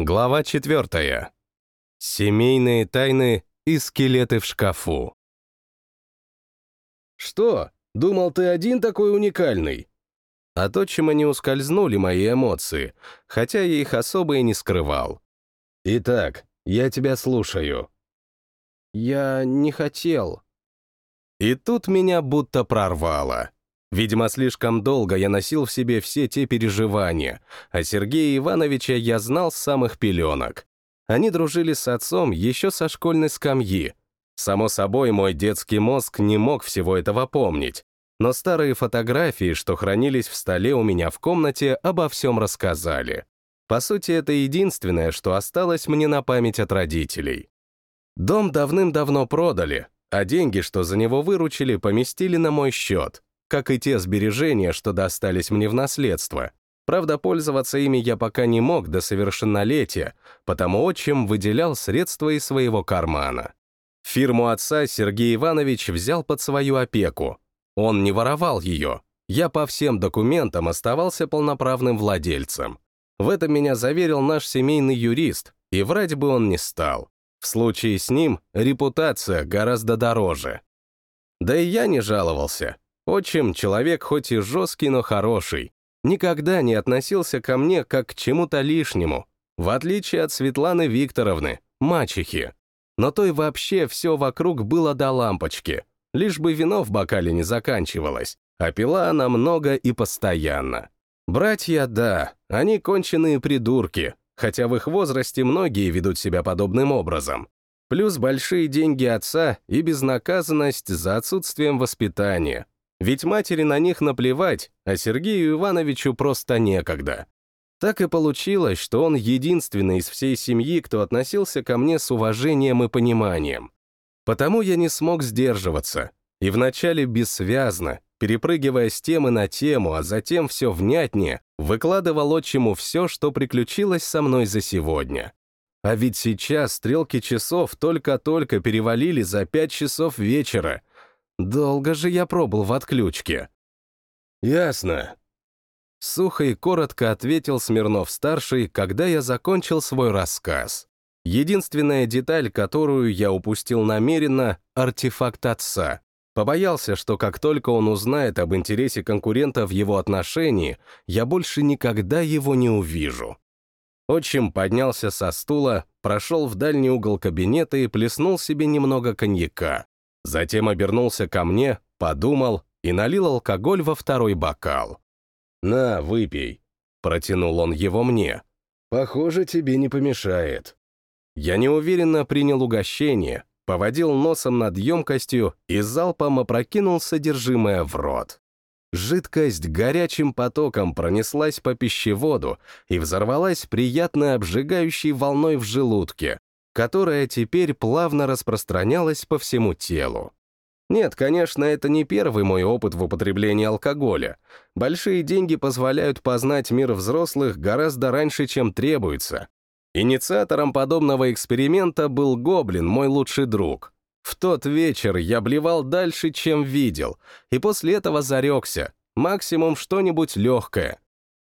Глава четвертая. Семейные тайны и скелеты в шкафу. «Что? Думал, ты один такой уникальный?» От отчима не ускользнули мои эмоции, хотя я их особо и не скрывал. «Итак, я тебя слушаю». «Я не хотел». И тут меня будто прорвало. Видимо, слишком долго я носил в себе все те переживания, а Сергея Ивановича я знал с самых пеленок. Они дружили с отцом еще со школьной скамьи. Само собой, мой детский мозг не мог всего этого помнить, но старые фотографии, что хранились в столе у меня в комнате, обо всем рассказали. По сути, это единственное, что осталось мне на память от родителей. Дом давным-давно продали, а деньги, что за него выручили, поместили на мой счет — как и те сбережения, что достались мне в наследство. Правда, пользоваться ими я пока не мог до совершеннолетия, потому отчим выделял средства из своего кармана. Фирму отца Сергей Иванович взял под свою опеку. Он не воровал ее. Я по всем документам оставался полноправным владельцем. В этом меня заверил наш семейный юрист, и врать бы он не стал. В случае с ним репутация гораздо дороже. Да и я не жаловался. Отчим — человек хоть и жесткий, но хороший. Никогда не относился ко мне как к чему-то лишнему, в отличие от Светланы Викторовны, мачехи. Но той вообще все вокруг было до лампочки, лишь бы вино в бокале не заканчивалось, а пила она много и постоянно. Братья, да, они конченые придурки, хотя в их возрасте многие ведут себя подобным образом. Плюс большие деньги отца и безнаказанность за отсутствием воспитания, ведь матери на них наплевать, а Сергею Ивановичу просто некогда. Так и получилось, что он единственный из всей семьи, кто относился ко мне с уважением и пониманием. Потому я не смог сдерживаться, и вначале бессвязно, перепрыгивая с темы на тему, а затем все внятнее, выкладывал отчиму все, что приключилось со мной за сегодня. А ведь сейчас стрелки часов только-только перевалили за пять часов вечера, Долго же я пробыл в отключке. Ясно. Сухо и коротко ответил Смирнов-старший, когда я закончил свой рассказ. Единственная деталь, которую я упустил намеренно — артефакт отца. Побоялся, что как только он узнает об интересе конкурента в его отношении, я больше никогда его не увижу. Отчим поднялся со стула, прошел в дальний угол кабинета и плеснул себе немного коньяка. Затем обернулся ко мне, подумал и налил алкоголь во второй бокал. «На, выпей», — протянул он его мне. «Похоже, тебе не помешает». Я неуверенно принял угощение, поводил носом над емкостью и залпом опрокинул содержимое в рот. Жидкость горячим потоком пронеслась по пищеводу и взорвалась приятно обжигающей волной в желудке, которая теперь плавно распространялась по всему телу. Нет, конечно, это не первый мой опыт в употреблении алкоголя. Большие деньги позволяют познать мир взрослых гораздо раньше, чем требуется. Инициатором подобного эксперимента был Гоблин, мой лучший друг. В тот вечер я блевал дальше, чем видел, и после этого зарекся. Максимум что-нибудь легкое.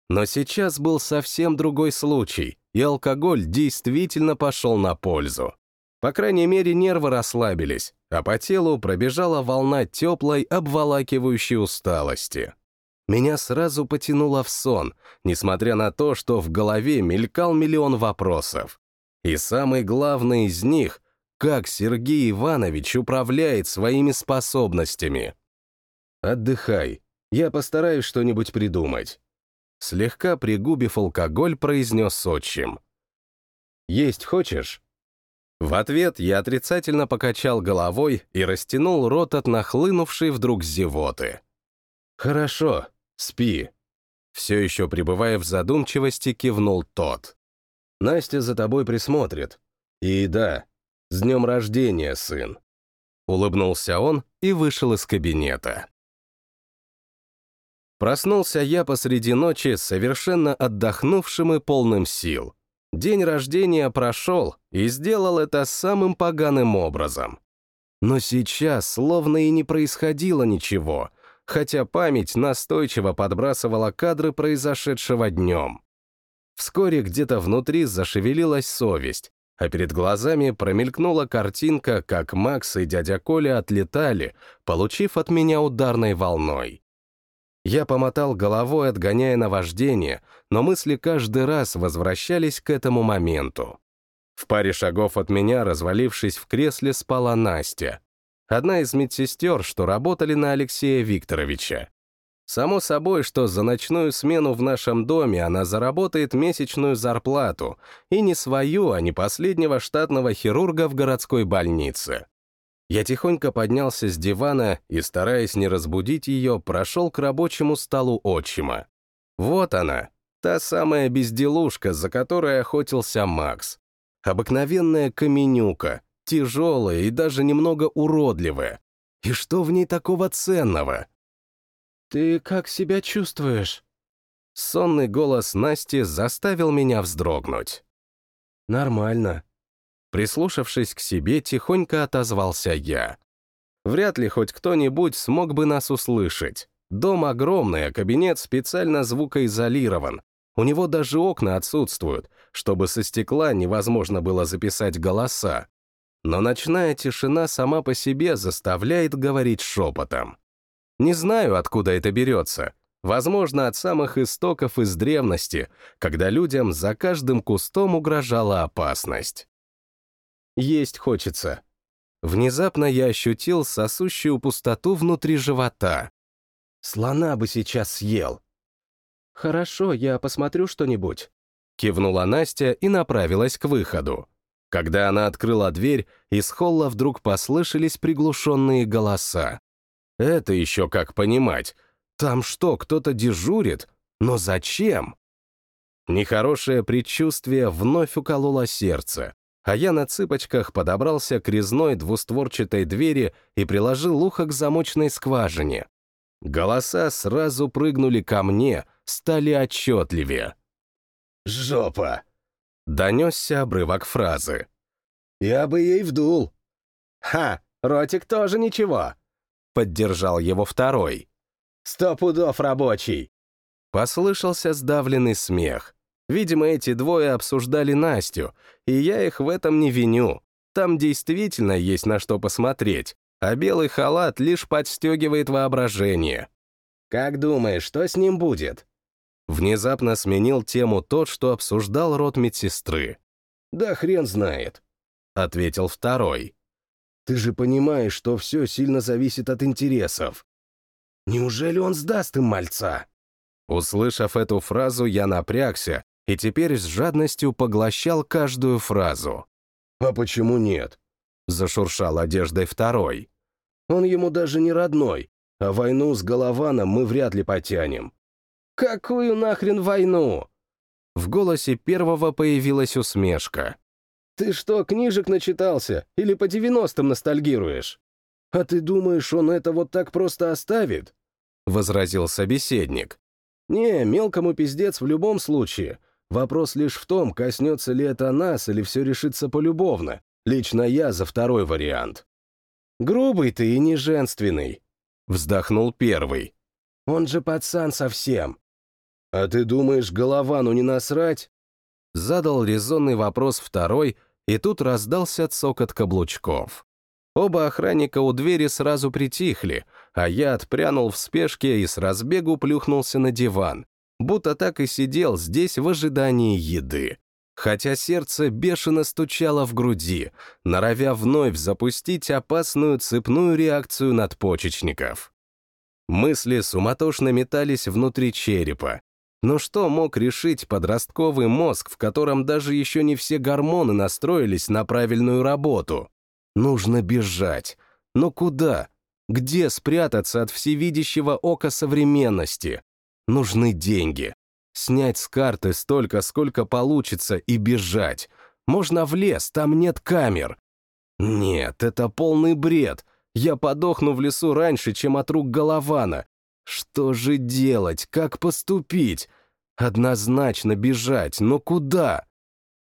Но сейчас был совсем другой случай и алкоголь действительно пошел на пользу. По крайней мере, нервы расслабились, а по телу пробежала волна теплой, обволакивающей усталости. Меня сразу потянуло в сон, несмотря на то, что в голове мелькал миллион вопросов. И самый главный из них — как Сергей Иванович управляет своими способностями. «Отдыхай, я постараюсь что-нибудь придумать» слегка пригубив алкоголь, произнес отчим. «Есть хочешь?» В ответ я отрицательно покачал головой и растянул рот от нахлынувшей вдруг зевоты. «Хорошо, спи». Все еще пребывая в задумчивости, кивнул тот. «Настя за тобой присмотрит. И да, с днем рождения, сын». Улыбнулся он и вышел из кабинета. Проснулся я посреди ночи совершенно отдохнувшим и полным сил. День рождения прошел и сделал это самым поганым образом. Но сейчас словно и не происходило ничего, хотя память настойчиво подбрасывала кадры произошедшего днем. Вскоре где-то внутри зашевелилась совесть, а перед глазами промелькнула картинка, как Макс и дядя Коля отлетали, получив от меня ударной волной. Я помотал головой, отгоняя наваждение, но мысли каждый раз возвращались к этому моменту. В паре шагов от меня, развалившись в кресле, спала Настя. Одна из медсестер, что работали на Алексея Викторовича. Само собой, что за ночную смену в нашем доме она заработает месячную зарплату, и не свою, а не последнего штатного хирурга в городской больнице. Я тихонько поднялся с дивана и, стараясь не разбудить ее, прошел к рабочему столу отчима. Вот она, та самая безделушка, за которой охотился Макс. Обыкновенная каменюка, тяжелая и даже немного уродливая. И что в ней такого ценного? «Ты как себя чувствуешь?» Сонный голос Насти заставил меня вздрогнуть. «Нормально». Прислушавшись к себе, тихонько отозвался я. Вряд ли хоть кто-нибудь смог бы нас услышать. Дом огромный, а кабинет специально звукоизолирован. У него даже окна отсутствуют, чтобы со стекла невозможно было записать голоса. Но ночная тишина сама по себе заставляет говорить шепотом. Не знаю, откуда это берется. Возможно, от самых истоков из древности, когда людям за каждым кустом угрожала опасность. Есть хочется. Внезапно я ощутил сосущую пустоту внутри живота. Слона бы сейчас съел. «Хорошо, я посмотрю что-нибудь», — кивнула Настя и направилась к выходу. Когда она открыла дверь, из холла вдруг послышались приглушенные голоса. Это еще как понимать. Там что, кто-то дежурит? Но зачем? Нехорошее предчувствие вновь укололо сердце, а я на цыпочках подобрался к резной двустворчатой двери и приложил ухо к замочной скважине. Голоса сразу прыгнули ко мне, стали отчетливее. «Жопа!» — донесся обрывок фразы. «Я бы ей вдул!» «Ха! Ротик тоже ничего!» Поддержал его второй. «Сто пудов рабочий!» Послышался сдавленный смех. Видимо, эти двое обсуждали Настю, и я их в этом не виню. Там действительно есть на что посмотреть, а белый халат лишь подстегивает воображение. «Как думаешь, что с ним будет?» Внезапно сменил тему тот, что обсуждал род медсестры. «Да хрен знает», — ответил второй. Ты же понимаешь, что все сильно зависит от интересов. Неужели он сдаст им мальца? Услышав эту фразу, я напрягся и теперь с жадностью поглощал каждую фразу. «А почему нет?» — зашуршал одеждой второй. «Он ему даже не родной, а войну с Голованом мы вряд ли потянем». «Какую нахрен войну?» В голосе первого появилась усмешка. Ты что, книжек начитался? Или по девяностым ностальгируешь? А ты думаешь, он это вот так просто оставит? Возразил собеседник. Не, мелкому пиздец в любом случае. Вопрос лишь в том, коснется ли это нас или все решится полюбовно. Лично я за второй вариант. Грубый ты и не женственный. Вздохнул первый. Он же пацан совсем. А ты думаешь, Головану не насрать? Задал резонный вопрос второй, и тут раздался цокот каблучков. Оба охранника у двери сразу притихли, а я отпрянул в спешке и с разбегу плюхнулся на диван, будто так и сидел здесь в ожидании еды. Хотя сердце бешено стучало в груди, норовя вновь запустить опасную цепную реакцию надпочечников. Мысли суматошно метались внутри черепа, но что мог решить подростковый мозг, в котором даже еще не все гормоны настроились на правильную работу? Нужно бежать. Но куда? Где спрятаться от всевидящего ока современности? Нужны деньги. Снять с карты столько, сколько получится, и бежать. Можно в лес, там нет камер. Нет, это полный бред. Я подохну в лесу раньше, чем от рук Голована. Что же делать? Как поступить? Однозначно бежать, но куда?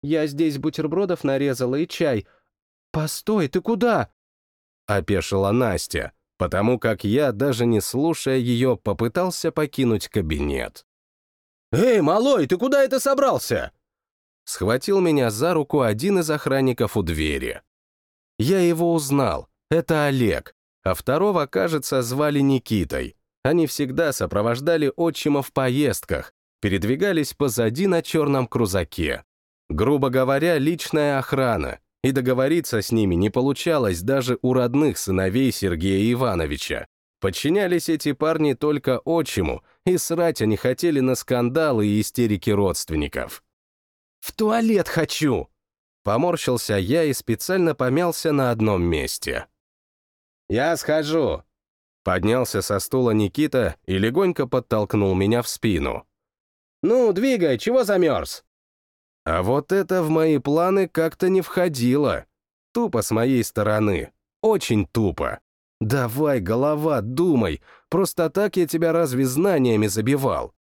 Я здесь бутербродов нарезала и чай. Постой, ты куда? Опешила Настя, потому как я, даже не слушая ее, попытался покинуть кабинет. «Эй, малой, ты куда это собрался?» Схватил меня за руку один из охранников у двери. Я его узнал. Это Олег. А второго, кажется, звали Никитой. Они всегда сопровождали отчима в поездках, передвигались позади на черном крузаке. Грубо говоря, личная охрана, и договориться с ними не получалось даже у родных сыновей Сергея Ивановича. Подчинялись эти парни только отчиму, и срать они хотели на скандалы и истерики родственников. «В туалет хочу!» Поморщился я и специально помялся на одном месте. «Я схожу!» Поднялся со стула Никита и легонько подтолкнул меня в спину. «Ну, двигай, чего замерз?» А вот это в мои планы как-то не входило. Тупо с моей стороны. Очень тупо. Давай, голова, думай. Просто так я тебя разве знаниями забивал?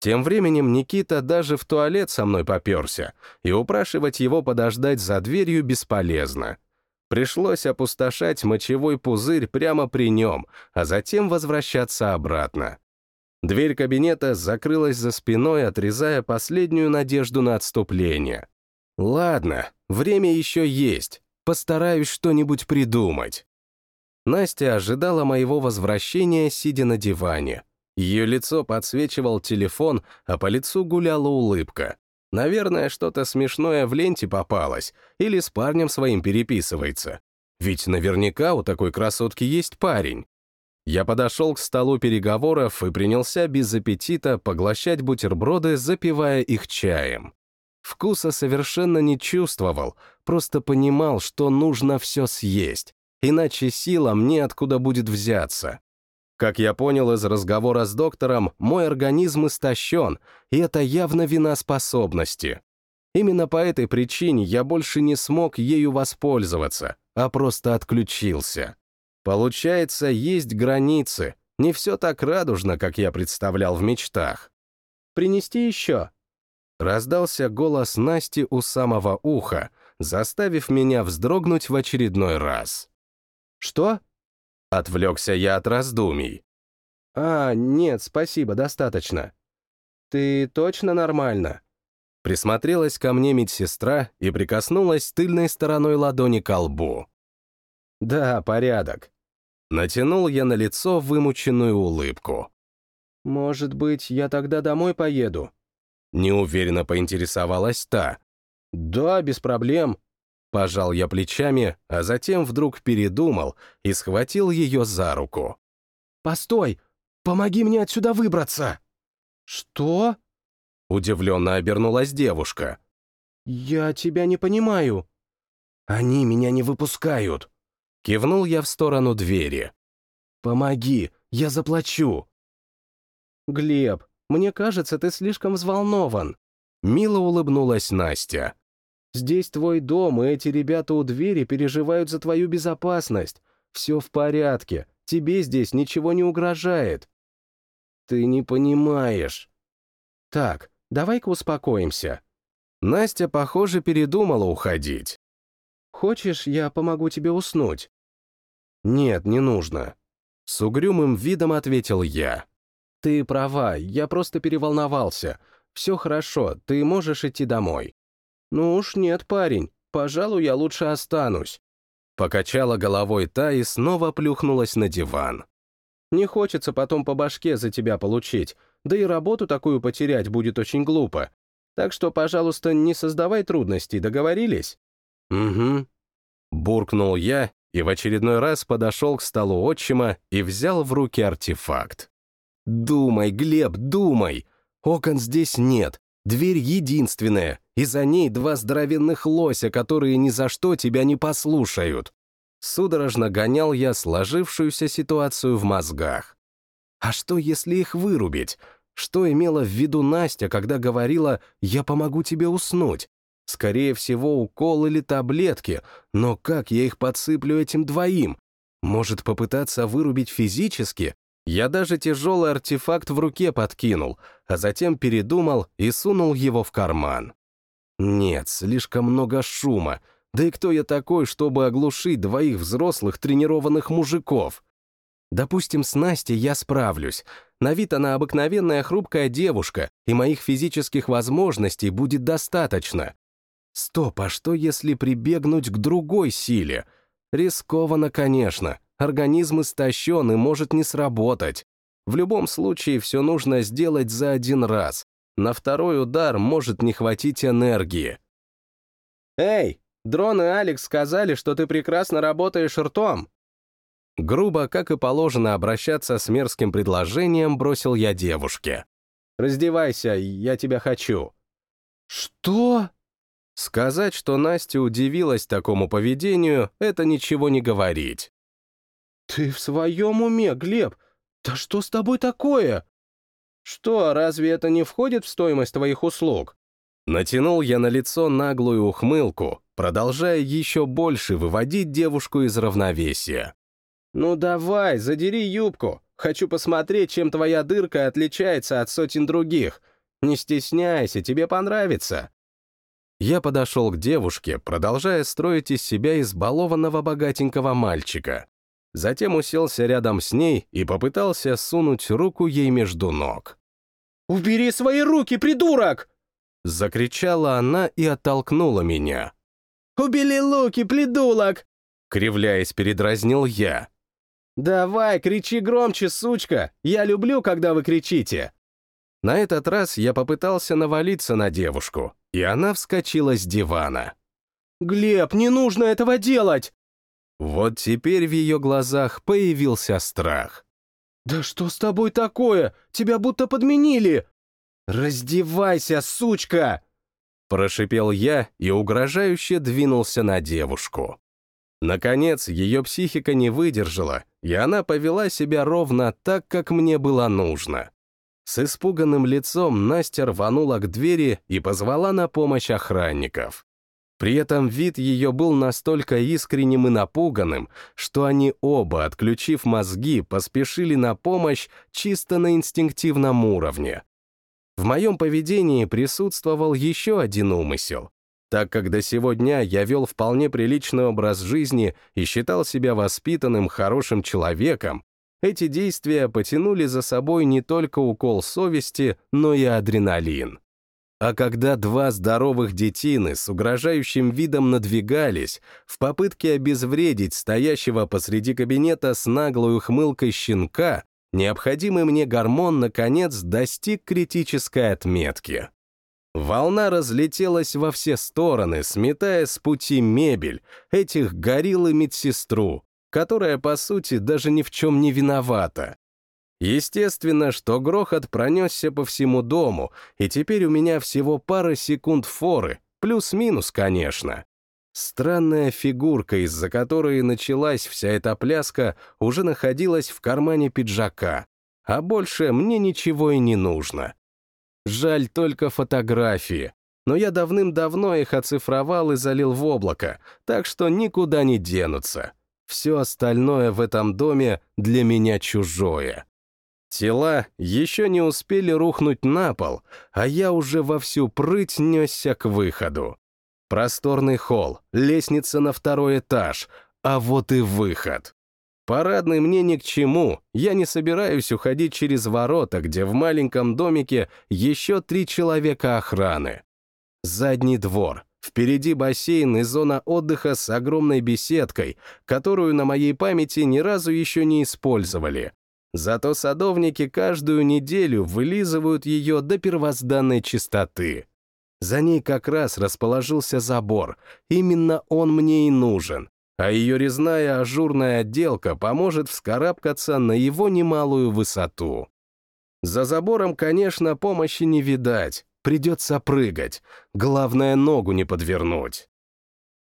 Тем временем Никита даже в туалет со мной поперся, и упрашивать его подождать за дверью бесполезно. Пришлось опустошать мочевой пузырь прямо при нем, а затем возвращаться обратно. Дверь кабинета закрылась за спиной, отрезая последнюю надежду на отступление. Ладно, время еще есть, постараюсь что-нибудь придумать. Настя ожидала моего возвращения, сидя на диване. Ее лицо подсвечивал телефон, а по лицу гуляла улыбка. Наверное, что-то смешное в ленте попалось, или с парнем своим переписывается. Ведь наверняка у такой красотки есть парень. Я подошел к столу переговоров и принялся без аппетита поглощать бутерброды, запивая их чаем. Вкуса совершенно не чувствовал, просто понимал, что нужно все съесть, иначе сила мне откуда будет взяться. Как я понял из разговора с доктором, мой организм истощен, и это явно вина способности. Именно по этой причине я больше не смог ею воспользоваться, а просто отключился. Получается, есть границы, не все так радужно, как я представлял в мечтах. «Принести еще?» Раздался голос Насти у самого уха, заставив меня вздрогнуть в очередной раз. «Что?» Отвлекся я от раздумий. «А, нет, спасибо, достаточно. Ты точно нормально?» Присмотрелась ко мне медсестра и прикоснулась тыльной стороной ладони к лбу. «Да, порядок». Натянул я на лицо вымученную улыбку. «Может быть, я тогда домой поеду?» Неуверенно поинтересовалась та. «Да, без проблем. Пожал я плечами, а затем вдруг передумал и схватил ее за руку. «Постой! Помоги мне отсюда выбраться!» «Что?» Удивленно обернулась девушка. «Я тебя не понимаю». «Они меня не выпускают!» Кивнул я в сторону двери. «Помоги, я заплачу!» «Глеб, мне кажется, ты слишком взволнован!» Мило улыбнулась Настя. Здесь твой дом, и эти ребята у двери переживают за твою безопасность. Все в порядке, тебе здесь ничего не угрожает. Ты не понимаешь. Так, давай-ка успокоимся. Настя, похоже, передумала уходить. Хочешь, я помогу тебе уснуть? Нет, не нужно. С угрюмым видом ответил я. Ты права, я просто переволновался. Все хорошо, ты можешь идти домой. «Ну уж нет, парень, пожалуй, я лучше останусь». Покачала головой та и снова плюхнулась на диван. «Не хочется потом по башке за тебя получить, да и работу такую потерять будет очень глупо. Так что, пожалуйста, не создавай трудностей, договорились?» «Угу». Буркнул я и в очередной раз подошел к столу отчима и взял в руки артефакт. «Думай, Глеб, думай! Окон здесь нет, дверь единственная, и за ней два здоровенных лося, которые ни за что тебя не послушают. Судорожно гонял я сложившуюся ситуацию в мозгах. А что, если их вырубить? Что имела в виду Настя, когда говорила «я помогу тебе уснуть»? Скорее всего, укол или таблетки, но как я их подсыплю этим двоим? Может, попытаться вырубить физически? Я даже тяжелый артефакт в руке подкинул, а затем передумал и сунул его в карман. Нет, слишком много шума. Да и кто я такой, чтобы оглушить двоих взрослых тренированных мужиков? Допустим, с Настей я справлюсь, На вид она обыкновенная хрупкая девушка, и моих физических возможностей будет достаточно. Стоп, а что если прибегнуть к другой силе? Рискованно, конечно. Организм истощен и может не сработать. В любом случае все нужно сделать за один раз. На второй удар может не хватить энергии. «Эй, Дрон и Алекс сказали, что ты прекрасно работаешь ртом!» Грубо, как и положено обращаться с мерзким предложением, бросил я девушке. «Раздевайся, я тебя хочу». «Что?» Сказать, что Настя удивилась такому поведению, это ничего не говорить. «Ты в своем уме, Глеб? Да что с тобой такое?» «Что, разве это не входит в стоимость твоих услуг?» Натянул я на лицо наглую ухмылку, продолжая еще больше выводить девушку из равновесия. «Ну давай, задери юбку. Хочу посмотреть, чем твоя дырка отличается от сотен других. Не стесняйся, тебе понравится». Я подошел к девушке, продолжая строить из себя избалованного богатенького мальчика. Затем уселся рядом с ней и попытался сунуть руку ей между ног. «Убери свои руки, придурок!» Закричала она и оттолкнула меня. «Убери руки, придурок!» Кривляясь, передразнил я. «Давай, кричи громче, сучка! Я люблю, когда вы кричите!» На этот раз я попытался навалиться на девушку, и она вскочила с дивана. «Глеб, не нужно этого делать!» Вот теперь в ее глазах появился страх. «Да что с тобой такое? Тебя будто подменили!» «Раздевайся, сучка!» Прошипел я и угрожающе двинулся на девушку. Наконец, ее психика не выдержала, и она повела себя ровно так, как мне было нужно. С испуганным лицом Настя рванула к двери и позвала на помощь охранников. При этом вид ее был настолько искренним и напуганным, что они оба, отключив мозги, поспешили на помощь чисто на инстинктивном уровне. В моем поведении присутствовал еще один умысел. Так как до сего дня я вел вполне приличный образ жизни и считал себя воспитанным, хорошим человеком, эти действия потянули за собой не только укол совести, но и адреналин. А когда два здоровых детины с угрожающим видом надвигались в попытке обезвредить стоящего посреди кабинета с наглой ухмылкой щенка, необходимый мне гормон, наконец, достиг критической отметки. Волна разлетелась во все стороны, сметая с пути мебель, этих горилл и медсестру, которая, по сути, даже ни в чем не виновата. Естественно, что грохот пронесся по всему дому, и теперь у меня всего пара секунд форы, плюс-минус, конечно. Странная фигурка, из-за которой началась вся эта пляска, уже находилась в кармане пиджака, а больше мне ничего и не нужно. Жаль только фотографии, но я давным-давно их оцифровал и залил в облако, так что никуда не денутся. Все остальное в этом доме для меня чужое. Тела еще не успели рухнуть на пол, а я уже во всю прыть несся к выходу. Просторный холл, лестница на второй этаж, а вот и выход. Парадный мне ни к чему, я не собираюсь уходить через ворота, где в маленьком домике еще три человека охраны. Задний двор, впереди бассейн и зона отдыха с огромной беседкой, которую на моей памяти ни разу еще не использовали. Зато садовники каждую неделю вылизывают ее до первозданной чистоты. За ней как раз расположился забор, именно он мне и нужен а ее резная ажурная отделка поможет вскарабкаться на его немалую высоту. За забором, конечно, помощи не видать, придется прыгать, главное ногу не подвернуть.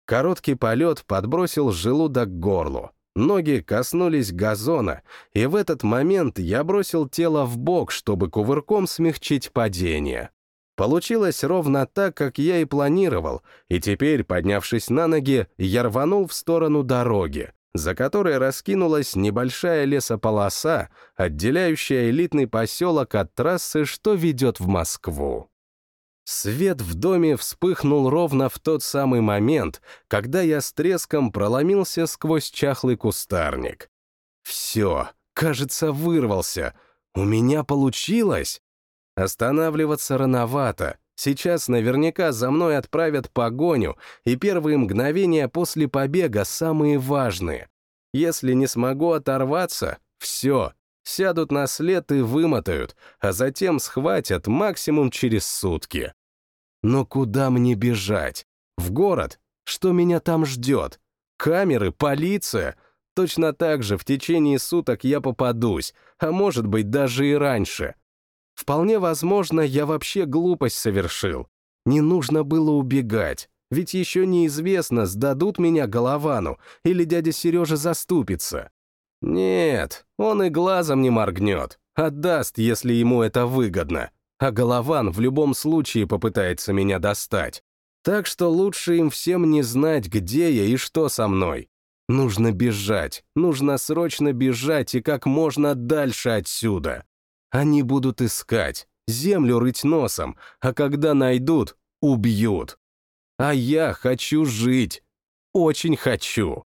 Короткий полет подбросил желудок к горлу, ноги коснулись газона, и в этот момент я бросил тело в бок, чтобы кувырком смягчить падение. Получилось ровно так, как я и планировал, и теперь, поднявшись на ноги, я рванул в сторону дороги, за которой раскинулась небольшая лесополоса, отделяющая элитный поселок от трассы, что ведет в Москву. Свет в доме вспыхнул ровно в тот самый момент, когда я с треском проломился сквозь чахлый кустарник. Все, кажется, вырвался — У меня получилось? Останавливаться рановато. Сейчас наверняка за мной отправят погоню, и первые мгновения после побега самые важные. Если не смогу оторваться, все, сядут на след и вымотают, а затем схватят максимум через сутки. Но куда мне бежать? В город? Что меня там ждет? Камеры, полиция? Точно так же в течение суток я попадусь, а может быть даже и раньше. Вполне возможно, я вообще глупость совершил. Не нужно было убегать, ведь еще неизвестно, сдадут меня Головану или дядя Сережа заступится. Нет, он и глазом не моргнет, отдаст, если ему это выгодно, а Голован в любом случае попытается меня достать. Так что лучше им всем не знать, где я и что со мной. Нужно бежать, нужно срочно бежать и как можно дальше отсюда. Они будут искать, землю рыть носом, а когда найдут, убьют. А я хочу жить. Очень хочу.